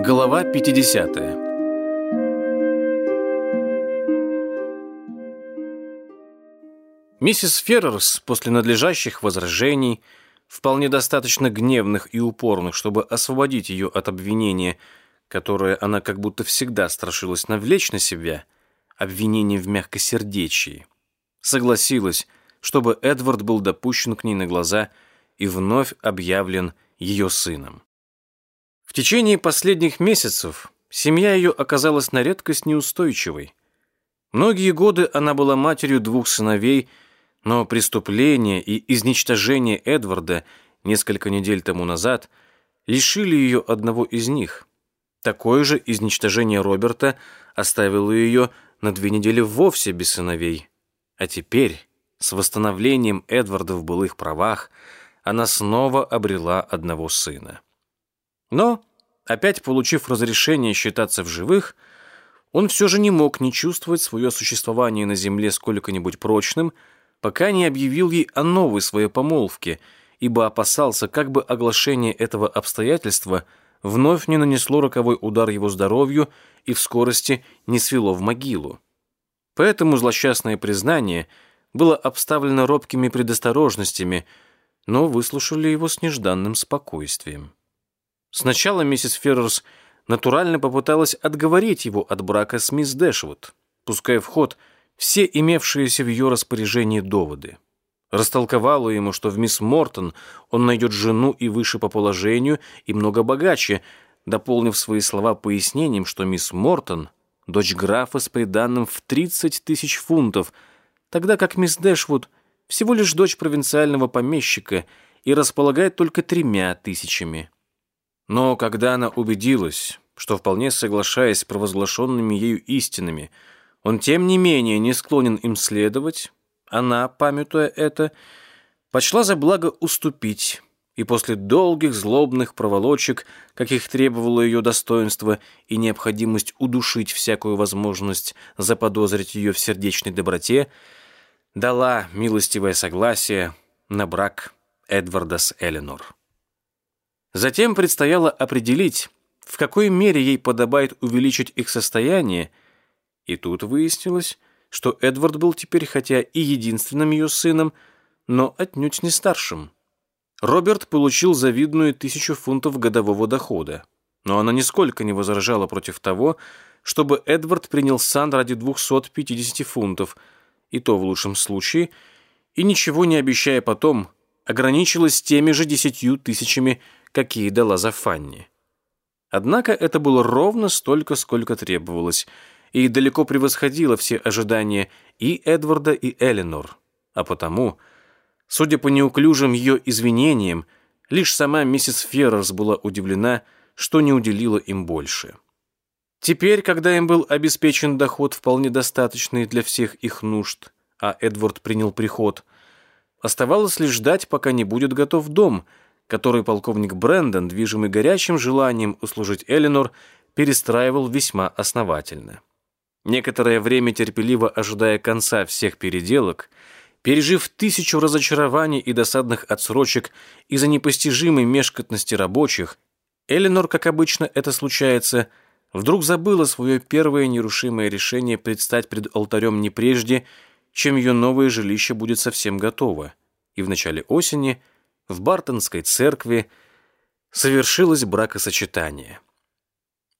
Глава 50 Миссис Феррерс после надлежащих возражений, вполне достаточно гневных и упорных, чтобы освободить ее от обвинения, которое она как будто всегда страшилась навлечь на себя, обвинение в мягкосердечии, согласилась, чтобы Эдвард был допущен к ней на глаза и вновь объявлен ее сыном. В течение последних месяцев семья ее оказалась на редкость неустойчивой. Многие годы она была матерью двух сыновей, но преступление и изничтожение Эдварда несколько недель тому назад лишили ее одного из них. Такое же изничтожение Роберта оставило ее на две недели вовсе без сыновей. А теперь, с восстановлением Эдварда в былых правах, она снова обрела одного сына. Но, опять получив разрешение считаться в живых, он все же не мог не чувствовать свое существование на земле сколько-нибудь прочным, пока не объявил ей о новой своей помолвке, ибо опасался, как бы оглашение этого обстоятельства вновь не нанесло роковой удар его здоровью и в скорости не свело в могилу. Поэтому злосчастное признание было обставлено робкими предосторожностями, но выслушали его с нежданным спокойствием. Сначала миссис Феррерс натурально попыталась отговорить его от брака с мисс Дэшвуд, пуская в ход все имевшиеся в ее распоряжении доводы. Растолковала ему, что в мисс Мортон он найдет жену и выше по положению, и много богаче, дополнив свои слова пояснением, что мисс Мортон — дочь графа с приданным в 30 тысяч фунтов, тогда как мисс Дэшвуд всего лишь дочь провинциального помещика и располагает только тремя тысячами. Но когда она убедилась, что вполне соглашаясь с провозглашенными ею истинами, он тем не менее не склонен им следовать, она, памятуя это, почла за благо уступить, и после долгих злобных проволочек, каких требовало ее достоинство и необходимость удушить всякую возможность заподозрить ее в сердечной доброте, дала милостивое согласие на брак Эдварда с Эленор. Затем предстояло определить, в какой мере ей подобает увеличить их состояние, и тут выяснилось, что Эдвард был теперь хотя и единственным ее сыном, но отнюдь не старшим. Роберт получил завидную тысячу фунтов годового дохода, но она нисколько не возражала против того, чтобы Эдвард принял сан ради 250 фунтов, и то в лучшем случае, и ничего не обещая потом, ограничилась теми же десятью тысячами какие дала за Фанни. Однако это было ровно столько, сколько требовалось, и далеко превосходило все ожидания и Эдварда, и Эленор. А потому, судя по неуклюжим ее извинениям, лишь сама миссис Феррерс была удивлена, что не уделила им больше. Теперь, когда им был обеспечен доход вполне достаточный для всех их нужд, а Эдвард принял приход, оставалось лишь ждать, пока не будет готов дом – который полковник Брэндон, движимый горячим желанием услужить Эленор, перестраивал весьма основательно. Некоторое время терпеливо ожидая конца всех переделок, пережив тысячу разочарований и досадных отсрочек из-за непостижимой мешкотности рабочих, Эленор, как обычно это случается, вдруг забыла свое первое нерушимое решение предстать пред алтарем не прежде, чем ее новое жилище будет совсем готово, и в начале осени – в Бартонской церкви совершилось бракосочетание.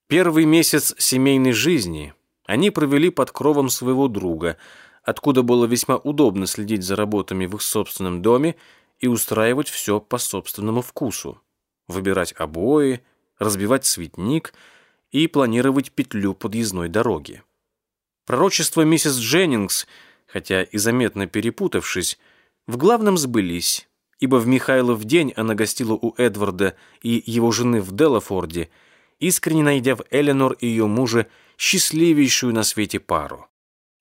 Первый месяц семейной жизни они провели под кровом своего друга, откуда было весьма удобно следить за работами в их собственном доме и устраивать все по собственному вкусу. Выбирать обои, разбивать цветник и планировать петлю подъездной дороги. Пророчества миссис Дженнингс, хотя и заметно перепутавшись, в главном сбылись, ибо в Михайлов день она гостила у Эдварда и его жены в Делафорде, искренне найдя в Эленор и ее мужа счастливейшую на свете пару.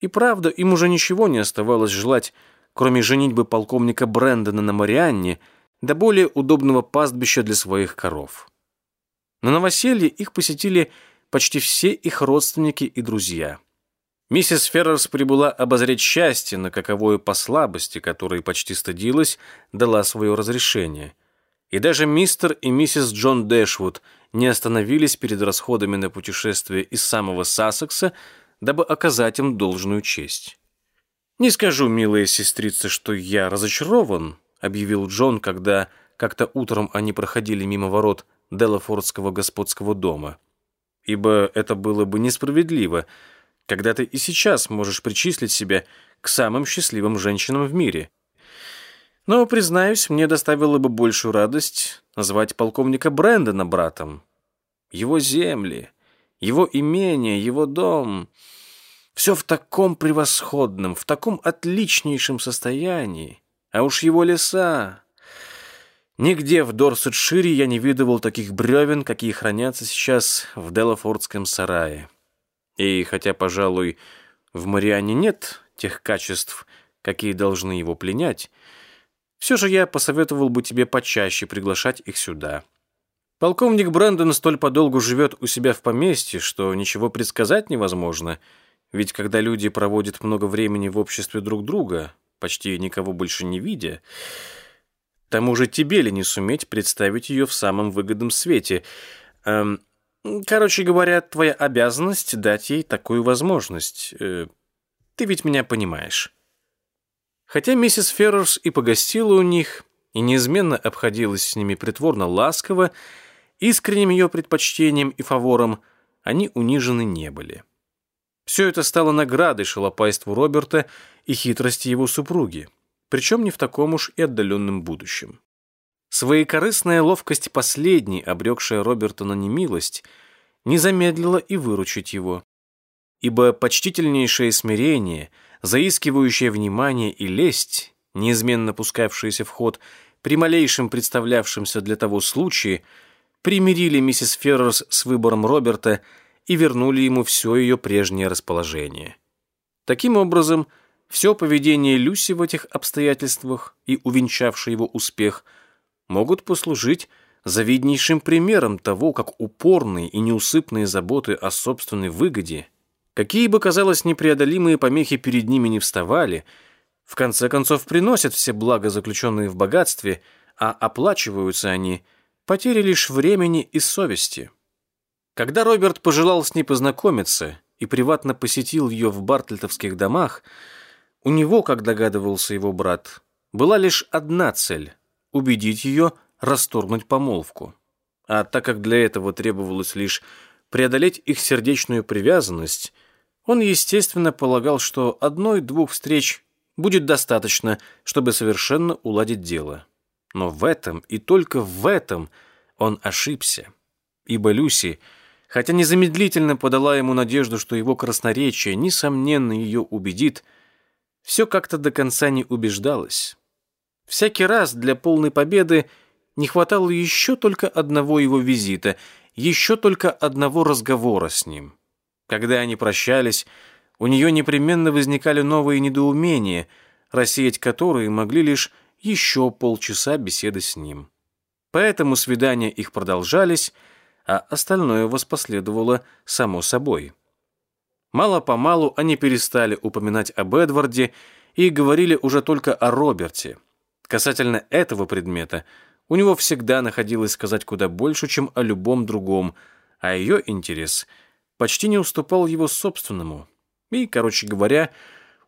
И правда, им уже ничего не оставалось желать, кроме женитьбы полковника Брэндона на Марианне, до более удобного пастбища для своих коров. На новоселье их посетили почти все их родственники и друзья – Миссис Феррерс прибыла обозреть счастье, на каковое по слабости, которой почти стыдилась, дала свое разрешение. И даже мистер и миссис Джон Дэшвуд не остановились перед расходами на путешествие из самого Сассекса, дабы оказать им должную честь. «Не скажу, милая сестрица, что я разочарован», объявил Джон, когда как-то утром они проходили мимо ворот Делафордского господского дома. «Ибо это было бы несправедливо, когда ты и сейчас можешь причислить себя к самым счастливым женщинам в мире. Но, признаюсь, мне доставило бы большую радость назвать полковника Брэндона братом. Его земли, его имение, его дом — все в таком превосходном, в таком отличнейшем состоянии. А уж его леса... Нигде в Дорсетшире я не видывал таких бревен, какие хранятся сейчас в Делафордском сарае. И хотя, пожалуй, в Мариане нет тех качеств, какие должны его пленять, все же я посоветовал бы тебе почаще приглашать их сюда. Полковник Брэндон столь подолгу живет у себя в поместье, что ничего предсказать невозможно, ведь когда люди проводят много времени в обществе друг друга, почти никого больше не видя, тому же тебе ли не суметь представить ее в самом выгодном свете. Эм, короче говоря, твоя обязанность дать ей такую возможность. Э, ты ведь меня понимаешь. Хотя миссис Феррерс и погостила у них, и неизменно обходилась с ними притворно ласково, искренним ее предпочтением и фавором они унижены не были. Все это стало наградой шалопайству Роберта и хитрости его супруги, причем не в таком уж и отдаленном будущем. Своекорыстная ловкость последней, обрекшая Роберта на немилость, не замедлила и выручить его. Ибо почтительнейшее смирение — заискивающее внимание и лесть, неизменно пускавшиеся в ход при малейшем представлявшемся для того случае, примирили миссис Феррерс с выбором Роберта и вернули ему все ее прежнее расположение. Таким образом, все поведение Люси в этих обстоятельствах и увенчавший его успех могут послужить завиднейшим примером того, как упорные и неусыпные заботы о собственной выгоде – Какие бы, казалось, непреодолимые помехи перед ними не вставали, в конце концов приносят все блага, заключенные в богатстве, а оплачиваются они потери лишь времени и совести. Когда Роберт пожелал с ней познакомиться и приватно посетил ее в Бартлетовских домах, у него, как догадывался его брат, была лишь одна цель — убедить ее расторгнуть помолвку. А так как для этого требовалось лишь преодолеть их сердечную привязанность — он, естественно, полагал, что одной-двух встреч будет достаточно, чтобы совершенно уладить дело. Но в этом и только в этом он ошибся. Ибо Люси, хотя незамедлительно подала ему надежду, что его красноречие, несомненно, ее убедит, все как-то до конца не убеждалось. Всякий раз для полной победы не хватало еще только одного его визита, еще только одного разговора с ним. Когда они прощались, у нее непременно возникали новые недоумения, рассеять которые могли лишь еще полчаса беседы с ним. Поэтому свидания их продолжались, а остальное воспоследовало само собой. Мало-помалу они перестали упоминать об Эдварде и говорили уже только о Роберте. Касательно этого предмета у него всегда находилось сказать куда больше, чем о любом другом, а ее интерес – почти не уступал его собственному. И, короче говоря,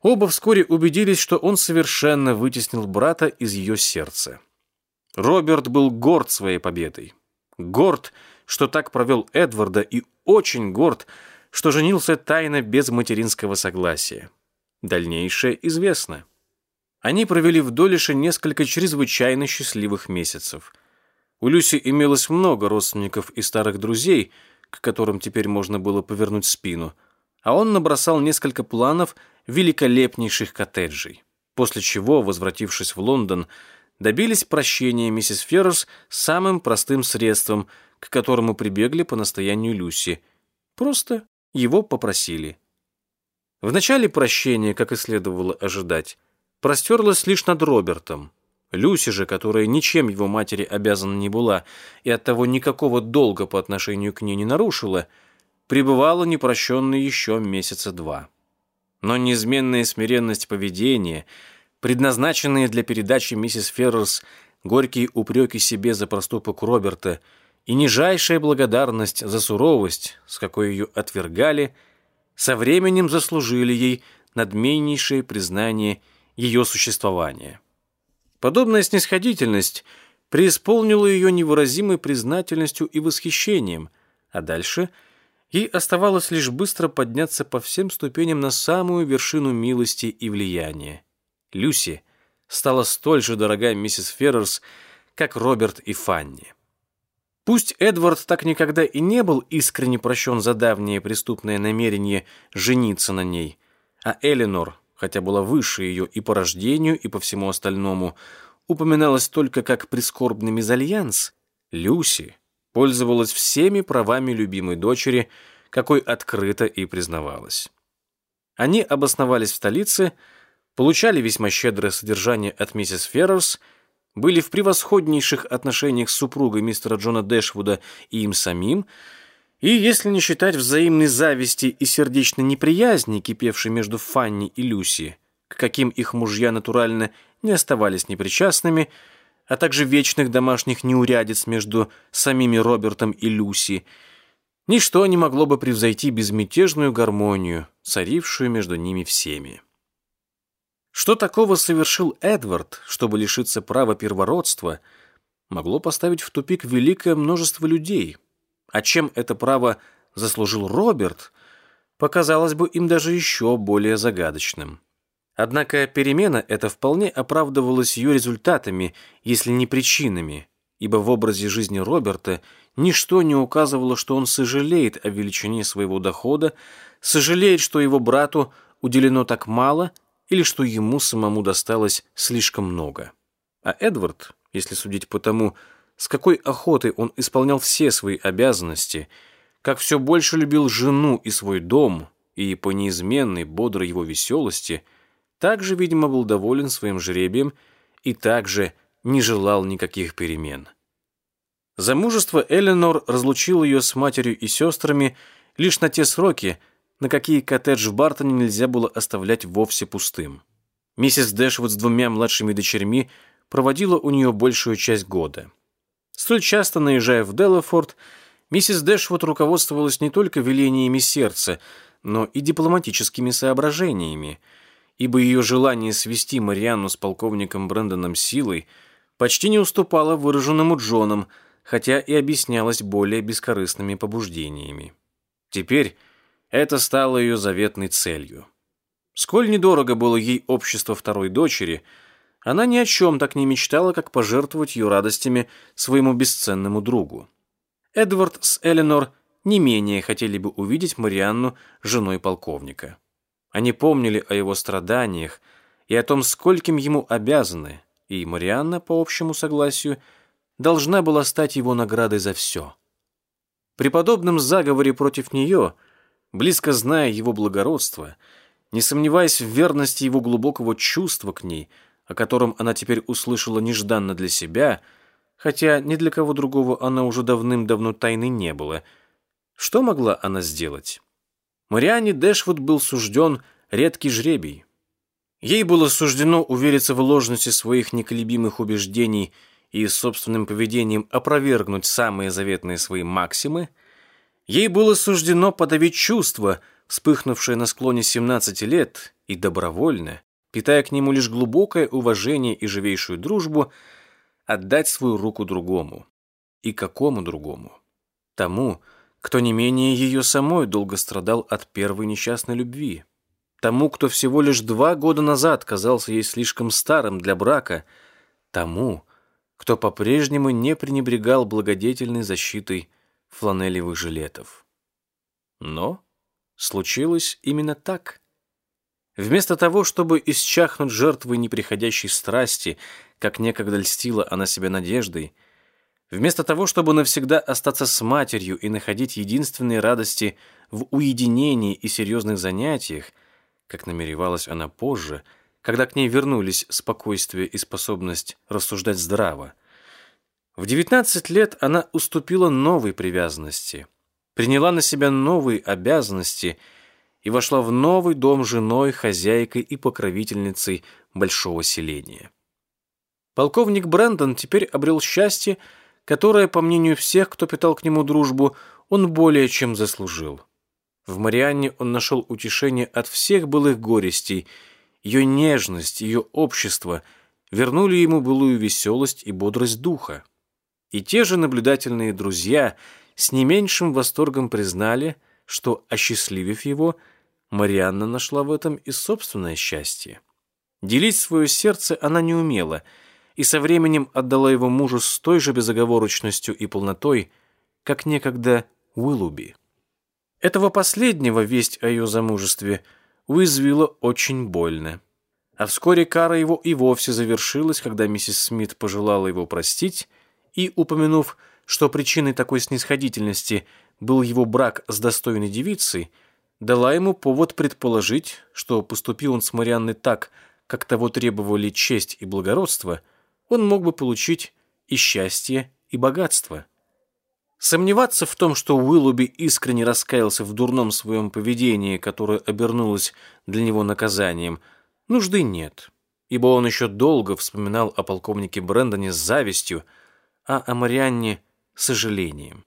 оба вскоре убедились, что он совершенно вытеснил брата из ее сердца. Роберт был горд своей победой. Горд, что так провел Эдварда, и очень горд, что женился тайно без материнского согласия. Дальнейшее известно. Они провели в Долише несколько чрезвычайно счастливых месяцев. У Люси имелось много родственников и старых друзей – к которым теперь можно было повернуть спину, а он набросал несколько планов великолепнейших коттеджей. После чего, возвратившись в Лондон, добились прощения миссис Феррерс самым простым средством, к которому прибегли по настоянию Люси. Просто его попросили. В начале прощения, как и следовало ожидать, простерлась лишь над Робертом. Люси же, которая ничем его матери обязана не была и оттого никакого долга по отношению к ней не нарушила, пребывала непрощенной еще месяца два. Но неизменная смиренность поведения, предназначенные для передачи миссис Феррерс горькие упреки себе за проступок Роберта и нижайшая благодарность за суровость, с какой ее отвергали, со временем заслужили ей надменнейшее признание ее существования. Подобная снисходительность преисполнила ее невыразимой признательностью и восхищением, а дальше ей оставалось лишь быстро подняться по всем ступеням на самую вершину милости и влияния. Люси стала столь же дорога миссис Феррерс, как Роберт и Фанни. Пусть Эдвард так никогда и не был искренне прощен за давнее преступное намерение жениться на ней, а Эленор, хотя была выше ее и по рождению, и по всему остальному, упоминалась только как прискорбный мезальянс, Люси пользовалась всеми правами любимой дочери, какой открыто и признавалась. Они обосновались в столице, получали весьма щедрое содержание от миссис Феррерс, были в превосходнейших отношениях с супругой мистера Джона Дэшвуда и им самим, и, если не считать взаимной зависти и сердечной неприязни, кипевшей между Фанни и Люси, к каким их мужья натурально не оставались непричастными, а также вечных домашних неурядиц между самими Робертом и Люси, ничто не могло бы превзойти безмятежную гармонию, царившую между ними всеми. Что такого совершил Эдвард, чтобы лишиться права первородства, могло поставить в тупик великое множество людей. А чем это право заслужил Роберт, показалось бы им даже еще более загадочным. Однако перемена эта вполне оправдывалась ее результатами, если не причинами, ибо в образе жизни Роберта ничто не указывало, что он сожалеет о величине своего дохода, сожалеет, что его брату уделено так мало – или что ему самому досталось слишком много. А Эдвард, если судить по тому, с какой охотой он исполнял все свои обязанности, как все больше любил жену и свой дом, и по неизменной, бодрой его веселости, также, видимо, был доволен своим жребием и также не желал никаких перемен. Замужество Эленор разлучило ее с матерью и сестрами лишь на те сроки, на какие коттедж в Бартоне нельзя было оставлять вовсе пустым. Миссис Дэшвуд с двумя младшими дочерьми проводила у нее большую часть года. Столь часто наезжая в Делафорд, миссис Дэшвуд руководствовалась не только велениями сердца, но и дипломатическими соображениями, ибо ее желание свести Марианну с полковником Брэндоном силой почти не уступало выраженному Джоном, хотя и объяснялось более бескорыстными побуждениями. Теперь это стало ее заветной целью. Сколь недорого было ей общество второй дочери, она ни о чем так не мечтала, как пожертвовать ее радостями своему бесценному другу. Эдвард с Эленор не менее хотели бы увидеть Марианну женой полковника. Они помнили о его страданиях и о том, скольким ему обязаны, и Марианна, по общему согласию, должна была стать его наградой за все. При подобном заговоре против нее – близко зная его благородство, не сомневаясь в верности его глубокого чувства к ней, о котором она теперь услышала нежданно для себя, хотя ни для кого другого она уже давным-давно тайны не было, что могла она сделать? Мариане Дэшвуд был сужден редкий жребий. Ей было суждено увериться в ложности своих неколебимых убеждений и собственным поведением опровергнуть самые заветные свои максимы – Ей было суждено подавить чувство, вспыхнувшее на склоне 17 лет, и добровольно, питая к нему лишь глубокое уважение и живейшую дружбу, отдать свою руку другому. И какому другому? Тому, кто не менее ее самой долго страдал от первой несчастной любви. Тому, кто всего лишь два года назад казался ей слишком старым для брака. Тому, кто по-прежнему не пренебрегал благодетельной защитой фланелевых жилетов. Но случилось именно так. Вместо того, чтобы исчахнуть жертвой неприходящей страсти, как некогда льстила она себя надеждой, вместо того, чтобы навсегда остаться с матерью и находить единственные радости в уединении и серьезных занятиях, как намеревалась она позже, когда к ней вернулись спокойствие и способность рассуждать здраво, в 19 лет она уступила новой привязанности, приняла на себя новые обязанности и вошла в новый дом женой, хозяйкой и покровительницей большого селения. Полковник Брэндон теперь обрел счастье, которое, по мнению всех, кто питал к нему дружбу, он более чем заслужил. В Марианне он нашел утешение от всех былых горестей. Ее нежность, ее общество вернули ему былую веселость и бодрость духа. И те же наблюдательные друзья с не меньшим восторгом признали, что, осчастливив его, Марианна нашла в этом и собственное счастье. Делить свое сердце она не умела и со временем отдала его мужу с той же безоговорочностью и полнотой, как некогда Уиллуби. Этого последнего весть о ее замужестве уязвила очень больно. А вскоре кара его и вовсе завершилась, когда миссис Смит пожелала его простить и, упомянув, что причиной такой снисходительности был его брак с достойной девицей, дала ему повод предположить, что поступил он с Марианной так, как того требовали честь и благородство, он мог бы получить и счастье, и богатство. Сомневаться в том, что Уиллуби искренне раскаялся в дурном своем поведении, которое обернулось для него наказанием, нужды нет, ибо он еще долго вспоминал о полковнике Брэндоне с завистью, а о Марианне — сожалением.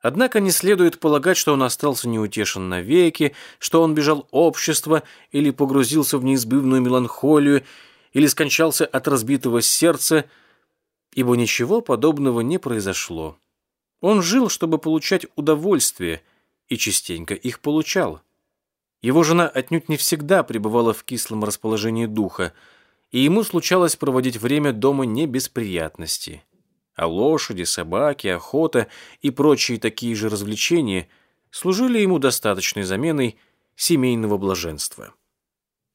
Однако не следует полагать, что он остался неутешен навеки, что он бежал общества или погрузился в неизбывную меланхолию, или скончался от разбитого сердца, ибо ничего подобного не произошло. Он жил, чтобы получать удовольствие, и частенько их получал. Его жена отнюдь не всегда пребывала в кислом расположении духа, и ему случалось проводить время дома не без приятностей. А лошади, собаки, охота и прочие такие же развлечения служили ему достаточной заменой семейного блаженства.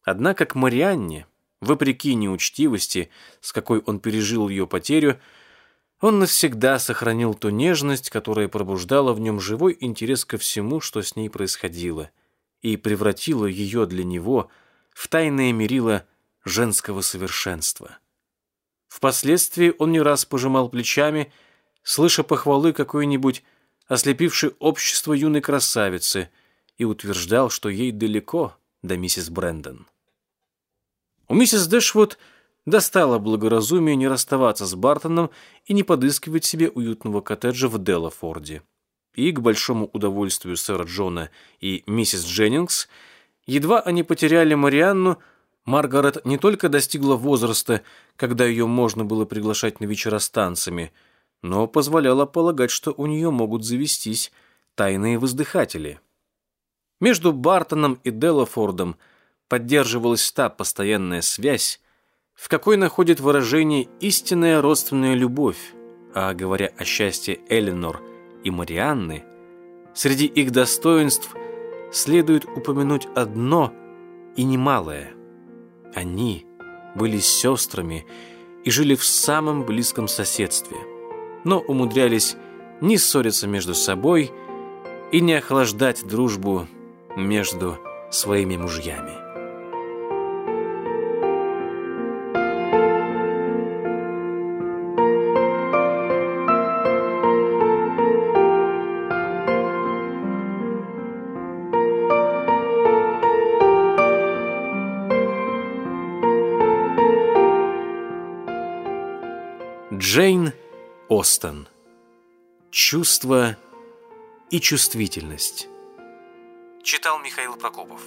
Однако к Марианне, вопреки неучтивости, с какой он пережил ее потерю, он навсегда сохранил ту нежность, которая пробуждала в нем живой интерес ко всему, что с ней происходило, и превратила ее для него в тайное мерило женского совершенства. Впоследствии он не раз пожимал плечами, слыша похвалы какой-нибудь ослепившей общество юной красавицы, и утверждал, что ей далеко до миссис Брэндон. У миссис Дэшвуд – достало благоразумие не расставаться с Бартоном и не подыскивать себе уютного коттеджа в Делафорде. И, к большому удовольствию сэра Джона и миссис Дженнингс, едва они потеряли Марианну, Маргарет не только достигла возраста, когда ее можно было приглашать на вечера с танцами, но позволяла полагать, что у нее могут завестись тайные воздыхатели. Между Бартоном и Делафордом поддерживалась та постоянная связь, в какой находит выражение истинная родственная любовь, а говоря о счастье Эленор и Марианны, среди их достоинств следует упомянуть одно и немалое. Они были сестрами и жили в самом близком соседстве, но умудрялись не ссориться между собой и не охлаждать дружбу между своими мужьями. Джейн Остен. Чувство и чувствительность. Читал Михаил Прокопов.